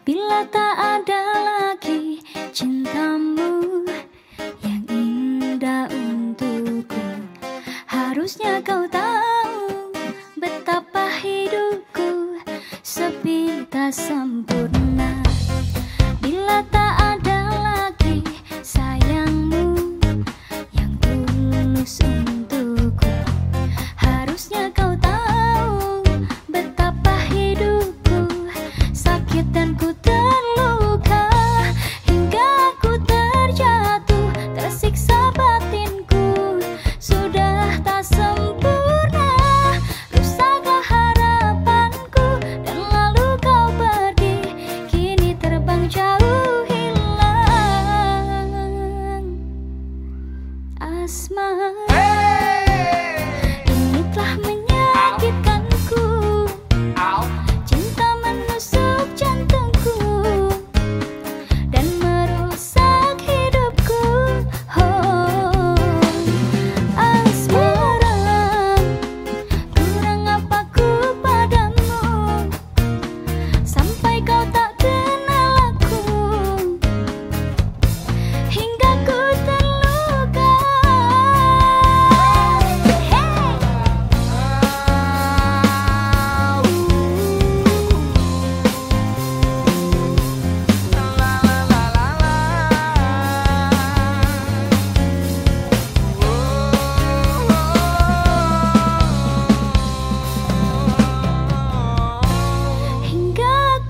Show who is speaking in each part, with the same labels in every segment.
Speaker 1: Bila tak ada lagi cintamu Yang indah untukku Harusnya kau tahu Betapa hidupku Sepi tak sempurna. Hey!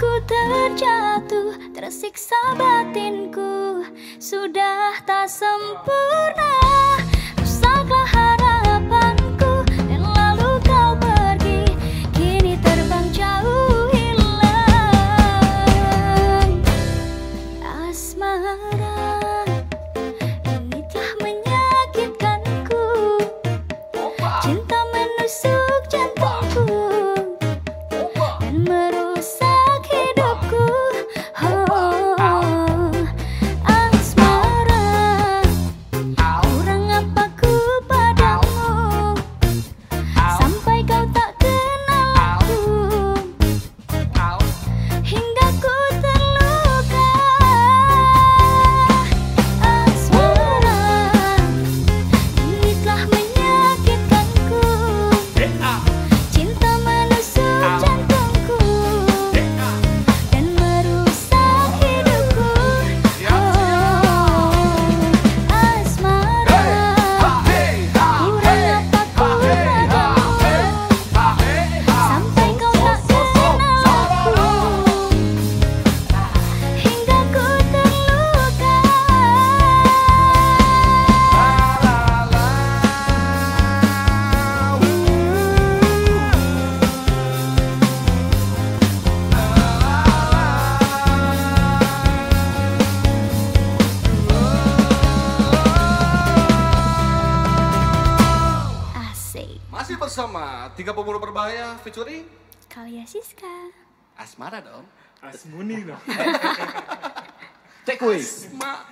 Speaker 1: Ku terjatuh, tersiksa batinku. Sudah tak sempurna.
Speaker 2: bersama tiga pemburu berbahaya featuring
Speaker 1: Kalia Siska.
Speaker 2: Asmara dong.
Speaker 3: Asmuni dong.
Speaker 2: take away Asma